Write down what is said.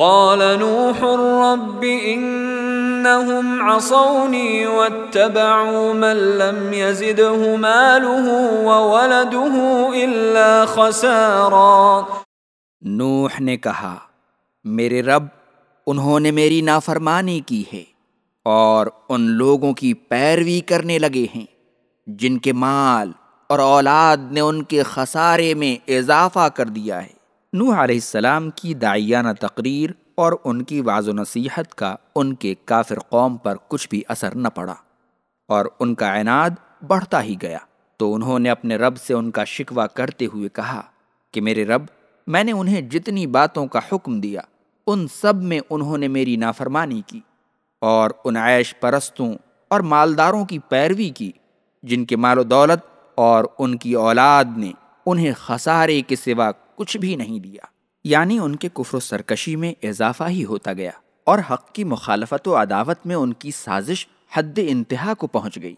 قال نوح رب انهم عصوني واتبعوا من لم يزده ماله وولده الا خسارا نوح نے کہا، میرے رب، انہوں نے میری نافرمانی کی ہے اور ان لوگوں کی پیروی کرنے لگے ہیں، جن کے مال اور اولاد نے ان کے خسارے میں اضافہ کر دیا ہے۔ نوح علیہ السلام کی دائیانہ تقریر اور ان کی واض و نصیحت کا ان کے کافر قوم پر کچھ بھی اثر نہ پڑا اور ان کا عناد بڑھتا ہی گیا۔ تو انہوں نے اپنے رب سے ان کا شکوہ کرتے ہوئے کہا کہ میرے رب، میں نے انہیں جتنی باتوں کا حکم دیا، ان سب میں انہوں نے میری نافرمانی کی اور ان عیش پرستوں اور مالداروں کی پیروی کی، جن کے مال و دولت اور ان کی اولاد نے انہیں خسارے کے سوا کچھ بھی نہیں دیا۔ یعنی ان کے کفر و سرکشی میں اضافہ ہی ہوتا گیا اور حق کی مخالفت و عداوت میں ان کی سازش حد انتہا کو پہنچ گئی۔